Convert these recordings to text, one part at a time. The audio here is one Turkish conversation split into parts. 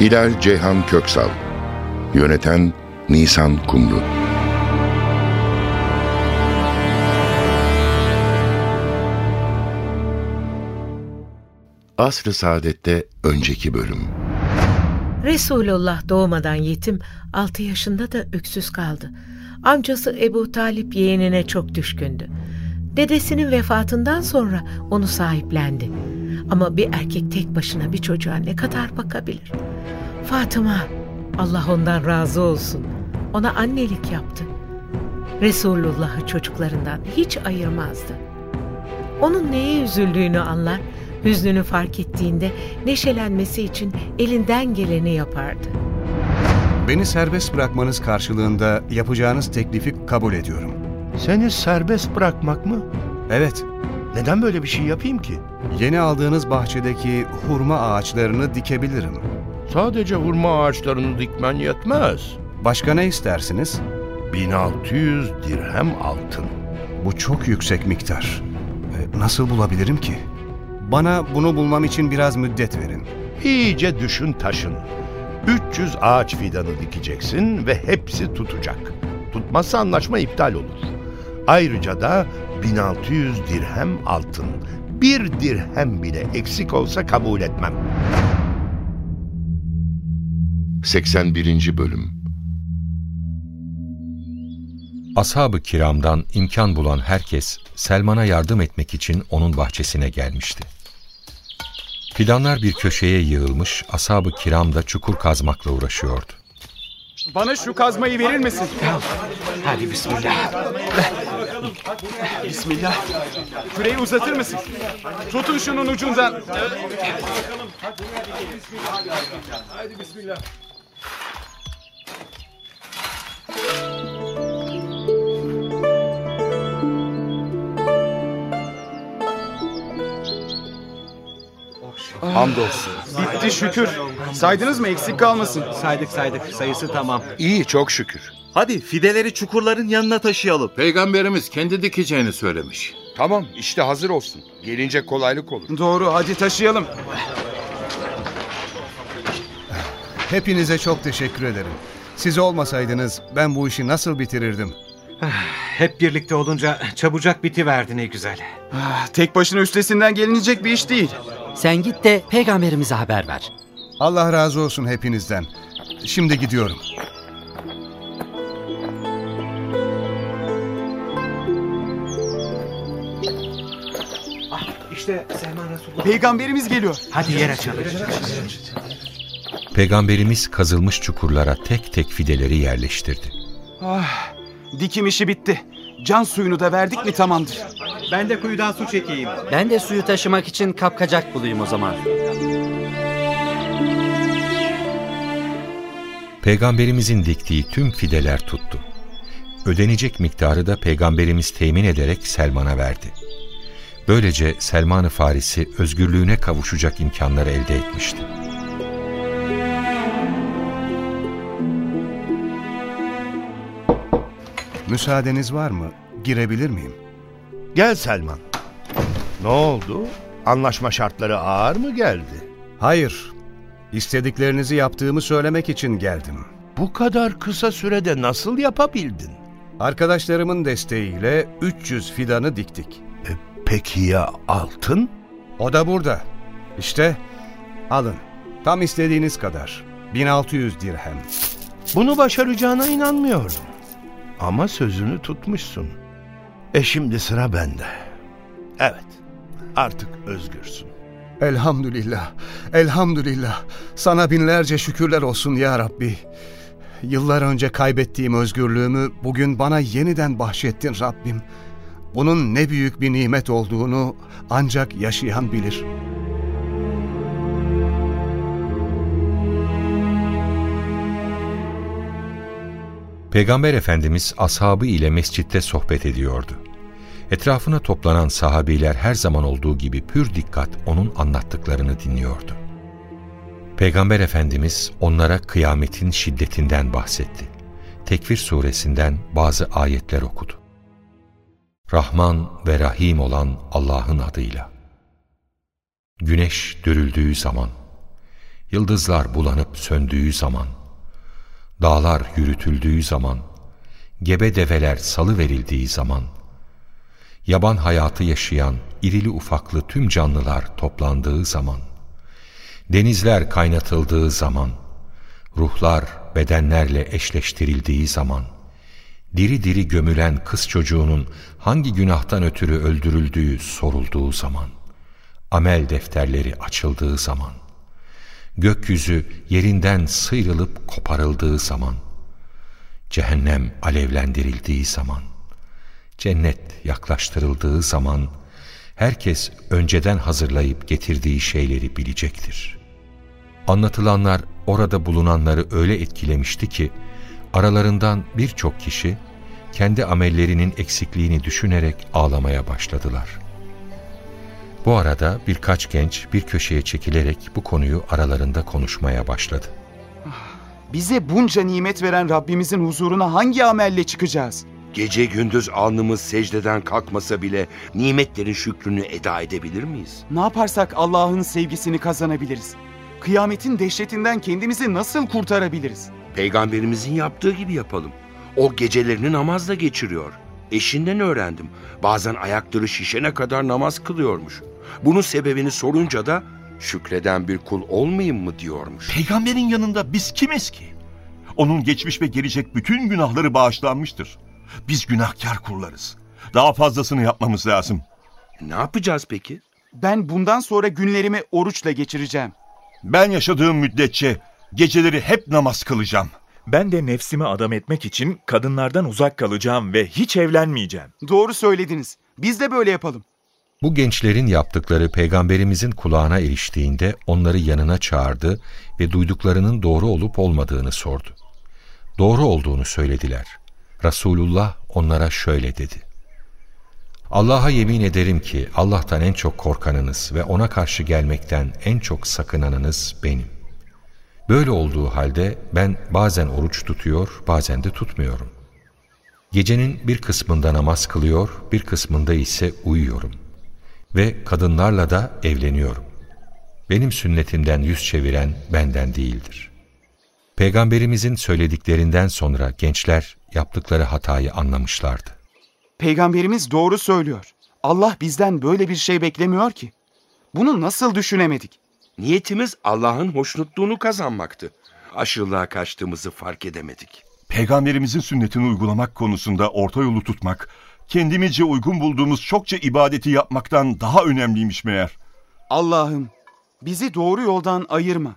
Hilal Ceyhan Köksal Yöneten Nisan Kumru Asr-ı Saadet'te önceki bölüm Resulullah doğmadan yetim 6 yaşında da öksüz kaldı. Amcası Ebu Talip yeğenine çok düşkündü. Dedesinin vefatından sonra onu sahiplendi. Ama bir erkek tek başına bir çocuğa ne kadar bakabilir? Fatıma, Allah ondan razı olsun. Ona annelik yaptı. Resulullah'ı çocuklarından hiç ayırmazdı. Onun neye üzüldüğünü anlar, hüznünü fark ettiğinde neşelenmesi için elinden geleni yapardı. Beni serbest bırakmanız karşılığında yapacağınız teklifi kabul ediyorum. Seni serbest bırakmak mı? Evet, Neden böyle bir şey yapayım ki? yeni aldığınız bahçedeki hurma ağaçlarını dikebilirim. Sadece hurma ağaçlarını dikmen yetmez. Başka ne istersiniz? 1600 dirhem altın. Bu çok yüksek miktar. E, Nasıl bulabilirim ki? Bana bunu bulmam için biraz müddet verin. İyice düşün taşın. 300 ağaç fidanı dikeceksin ve hepsi tutacak. Tutmazsa anlaşma iptal olur. Ayrıca da 1600 dirhem altın. Bir dirhem bile eksik olsa kabul etmem. 81. Bölüm Ashab-ı kiramdan imkan bulan herkes Selman'a yardım etmek için onun bahçesine gelmişti. Fidanlar bir köşeye yığılmış, ashab-ı kiram da çukur kazmakla uğraşıyordu. Bana şu kazmayı verir misin? Hadi bismillah. Bismillah. Küreyi uzatır mısın? Tutun şunun ucundan. Hamdolsun. Bitti şükür. Saydınız mı eksik kalmasın. Saydık saydık. Sayısı tamam. İyi çok şükür. Hadi fideleri çukurların yanına taşıyalım. Peygamberimiz kendi dikeceğini söylemiş. Tamam işte hazır olsun. Gelince kolaylık olur. Doğru hadi taşıyalım. Hepinize çok teşekkür ederim. Siz olmasaydınız ben bu işi nasıl bitirirdim? Hep birlikte olunca çabucak bitiverdi ne güzel. Ah, Tek başına üstesinden gelinecek bir iş değil. Sen git de peygamberimize haber ver. Allah razı olsun hepinizden. Şimdi gidiyorum. İşte Selman Resulullah. Peygamberimiz geliyor. Hadi yer açalım. Peygamberimiz kazılmış çukurlara tek tek fideleri yerleştirdi. Ah, dikim işi bitti. Can suyunu da verdik mi tamamdır. Ben de kuyudan su çekeyim. Ben de suyu taşımak için kapkacak bulayım o zaman. Peygamberimizin diktiği tüm fideler tuttu. Ödenecek miktarı da Peygamberimiz temin ederek Selman'a verdi. Böylece Selman-ı Farisi özgürlüğüne kavuşacak imkanları elde etmişti. Müsaadeniz var mı? Girebilir miyim? Gel Selman. Ne oldu? Anlaşma şartları ağır mı geldi? Hayır. İstediklerinizi yaptığımı söylemek için geldim. Bu kadar kısa sürede nasıl yapabildin? Arkadaşlarımın desteğiyle 300 fidanı diktik. Peki ya altın? O da burada. İşte alın. Tam istediğiniz kadar. 1600 dirhem. Bunu başaracağına inanmıyordum. Ama sözünü tutmuşsun. E şimdi sıra bende. Evet, artık özgürsün. Elhamdülillah, elhamdülillah. Sana binlerce şükürler olsun ya Rabbi. Yıllar önce kaybettiğim özgürlüğümü bugün bana yeniden bahşettin Rabbim. Bunun ne büyük bir nimet olduğunu ancak yaşayan bilir. Peygamber Efendimiz ashabı ile mescitte sohbet ediyordu. Etrafına toplanan sahabiler her zaman olduğu gibi pür dikkat onun anlattıklarını dinliyordu. Peygamber Efendimiz onlara kıyametin şiddetinden bahsetti. Tekvir suresinden bazı ayetler okudu. Rahman ve Rahim olan Allah'ın adıyla. Güneş dürüldüğü zaman, yıldızlar bulanıp söndüğü zaman, dağlar yürütüldüğü zaman, gebe develer salı verildiği zaman, yaban hayatı yaşayan irili ufaklı tüm canlılar toplandığı zaman, denizler kaynatıldığı zaman, ruhlar bedenlerle eşleştirildiği zaman, diri diri gömülen kız çocuğunun hangi günahtan ötürü öldürüldüğü sorulduğu zaman, amel defterleri açıldığı zaman, gökyüzü yerinden sıyrılıp koparıldığı zaman, cehennem alevlendirildiği zaman, cennet yaklaştırıldığı zaman, herkes önceden hazırlayıp getirdiği şeyleri bilecektir. Anlatılanlar orada bulunanları öyle etkilemişti ki, aralarından birçok kişi kendi amellerinin eksikliğini düşünerek ağlamaya başladılar.'' Bu arada birkaç genç bir köşeye çekilerek bu konuyu aralarında konuşmaya başladı. Bize bunca nimet veren Rabbimizin huzuruna hangi amelle çıkacağız? Gece gündüz alnımız secdeden kalkmasa bile nimetlerin şükrünü eda edebilir miyiz? Ne yaparsak Allah'ın sevgisini kazanabiliriz? Kıyametin dehşetinden kendimizi nasıl kurtarabiliriz? Peygamberimizin yaptığı gibi yapalım. O gecelerini namazla geçiriyor. Eşinden öğrendim. Bazen ayakları şişene kadar namaz kılıyormuş. Bunun sebebini sorunca da şükreden bir kul olmayayım mı diyormuş. Peygamberin yanında biz kimiz ki? Onun geçmiş ve gelecek bütün günahları bağışlanmıştır. Biz günahkar kullarız. Daha fazlasını yapmamız lazım. Ne yapacağız peki? Ben bundan sonra günlerimi oruçla geçireceğim. Ben yaşadığım müddetçe geceleri hep namaz kılacağım. Ben de nefsimi adam etmek için kadınlardan uzak kalacağım ve hiç evlenmeyeceğim. Doğru söylediniz. Biz de böyle yapalım. Bu gençlerin yaptıkları peygamberimizin kulağına eriştiğinde onları yanına çağırdı ve duyduklarının doğru olup olmadığını sordu. Doğru olduğunu söylediler. Resulullah onlara şöyle dedi. Allah'a yemin ederim ki Allah'tan en çok korkanınız ve ona karşı gelmekten en çok sakınanınız benim. Böyle olduğu halde ben bazen oruç tutuyor, bazen de tutmuyorum. Gecenin bir kısmında namaz kılıyor, bir kısmında ise uyuyorum. Ve kadınlarla da evleniyorum. Benim sünnetimden yüz çeviren benden değildir. Peygamberimizin söylediklerinden sonra gençler yaptıkları hatayı anlamışlardı. Peygamberimiz doğru söylüyor. Allah bizden böyle bir şey beklemiyor ki. Bunu nasıl düşünemedik? Niyetimiz Allah'ın hoşnutluğunu kazanmaktı. Aşırılığa kaçtığımızı fark edemedik. Peygamberimizin sünnetini uygulamak konusunda orta yolu tutmak, kendimizce uygun bulduğumuz çokça ibadeti yapmaktan daha önemliymiş meğer. Allah'ım bizi doğru yoldan ayırma.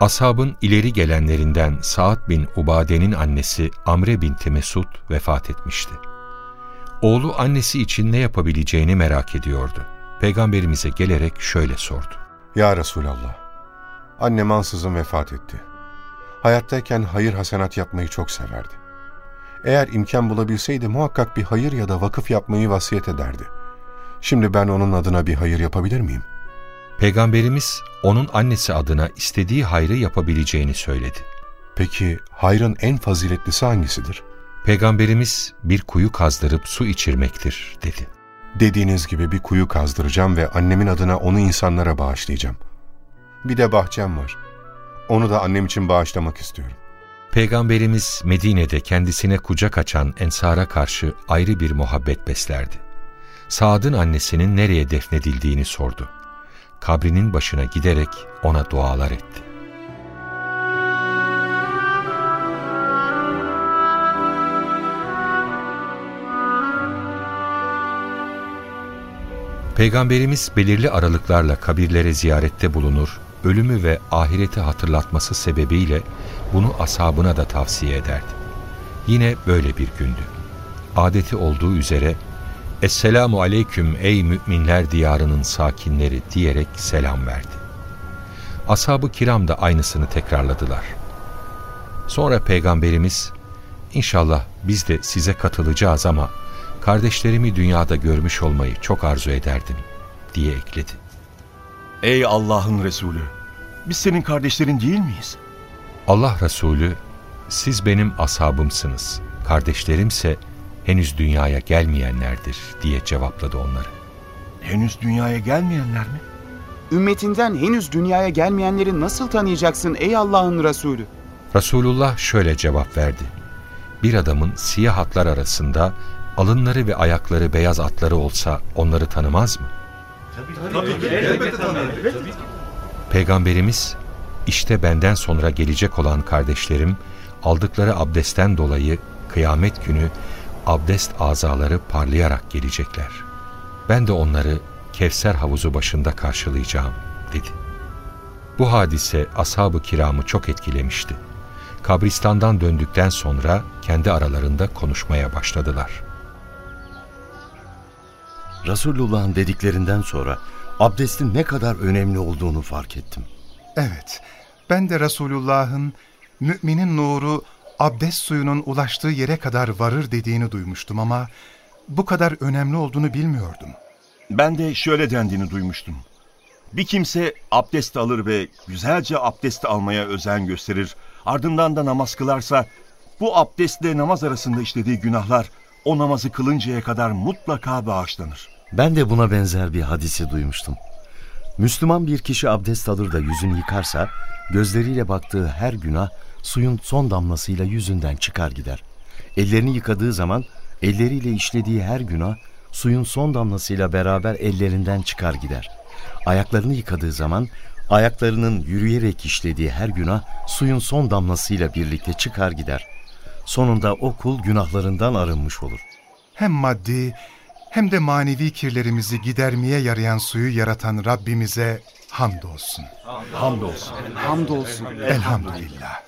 Ashabın ileri gelenlerinden Sa'd bin Ubade'nin annesi Amre binti Mesud vefat etmişti. Oğlu annesi için ne yapabileceğini merak ediyordu. Peygamberimize gelerek şöyle sordu. Ya Resulallah, annem ansızın vefat etti. Hayattayken hayır hasenat yapmayı çok severdi. Eğer imkan bulabilseydi muhakkak bir hayır ya da vakıf yapmayı vasiyet ederdi. Şimdi ben onun adına bir hayır yapabilir miyim?'' Peygamberimiz onun annesi adına istediği hayrı yapabileceğini söyledi. Peki hayrın en faziletlisi hangisidir? Peygamberimiz bir kuyu kazdırıp su içirmektir dedi. Dediğiniz gibi bir kuyu kazdıracağım ve annemin adına onu insanlara bağışlayacağım. Bir de bahçem var. Onu da annem için bağışlamak istiyorum. Peygamberimiz Medine'de kendisine kucak açan Ensar'a karşı ayrı bir muhabbet beslerdi. Saad'ın annesinin nereye defnedildiğini sordu kabrinin başına giderek ona dualar etti. Peygamberimiz belirli aralıklarla kabirlere ziyarette bulunur, ölümü ve ahireti hatırlatması sebebiyle bunu ashabına da tavsiye ederdi. Yine böyle bir gündü. Adeti olduğu üzere Esselamu aleyküm ey müminler diyarının sakinleri diyerek selam verdi. Ashab-ı kiram da aynısını tekrarladılar. Sonra Peygamberimiz, İnşallah biz de size katılacağız ama kardeşlerimi dünyada görmüş olmayı çok arzu ederdim diye ekledi. Ey Allah'ın Resulü! Biz senin kardeşlerin değil miyiz? Allah Resulü, siz benim ashabımsınız, kardeşlerimse henüz dünyaya gelmeyenlerdir diye cevapladı onları. Henüz dünyaya gelmeyenler mi? Ümmetinden henüz dünyaya gelmeyenleri nasıl tanıyacaksın ey Allah'ın Resulü? Resulullah şöyle cevap verdi. Bir adamın siyah atlar arasında alınları ve ayakları beyaz atları olsa onları tanımaz mı? Tabii, tabii, elbette tanır. Peygamberimiz, işte benden sonra gelecek olan kardeşlerim, aldıkları abdestten dolayı kıyamet günü abdest azaları parlayarak gelecekler. Ben de onları Kevser havuzu başında karşılayacağım, dedi. Bu hadise ashab-ı kiramı çok etkilemişti. Kabristandan döndükten sonra kendi aralarında konuşmaya başladılar. Resulullah'ın dediklerinden sonra abdestin ne kadar önemli olduğunu fark ettim. Evet, ben de Resulullah'ın müminin nuru abdest suyunun ulaştığı yere kadar varır dediğini duymuştum ama bu kadar önemli olduğunu bilmiyordum. Ben de şöyle dendiğini duymuştum. Bir kimse abdest alır ve güzelce abdest almaya özen gösterir, ardından da namaz kılarsa, bu abdestle namaz arasında işlediği günahlar o namazı kılıncaya kadar mutlaka bağışlanır. Ben de buna benzer bir hadisi duymuştum. Müslüman bir kişi abdest alır da yüzünü yıkarsa, gözleriyle baktığı her günah suyun son damlasıyla yüzünden çıkar gider. Ellerini yıkadığı zaman elleriyle işlediği her günah suyun son damlasıyla beraber ellerinden çıkar gider. Ayaklarını yıkadığı zaman ayaklarının yürüyerek işlediği her günah suyun son damlasıyla birlikte çıkar gider. Sonunda o kul günahlarından arınmış olur. Hem maddi hem de manevi kirlerimizi gidermeye yarayan suyu yaratan Rabbimize hamdolsun. Hamdolsun. Hamdolsun. Elhamdülillah.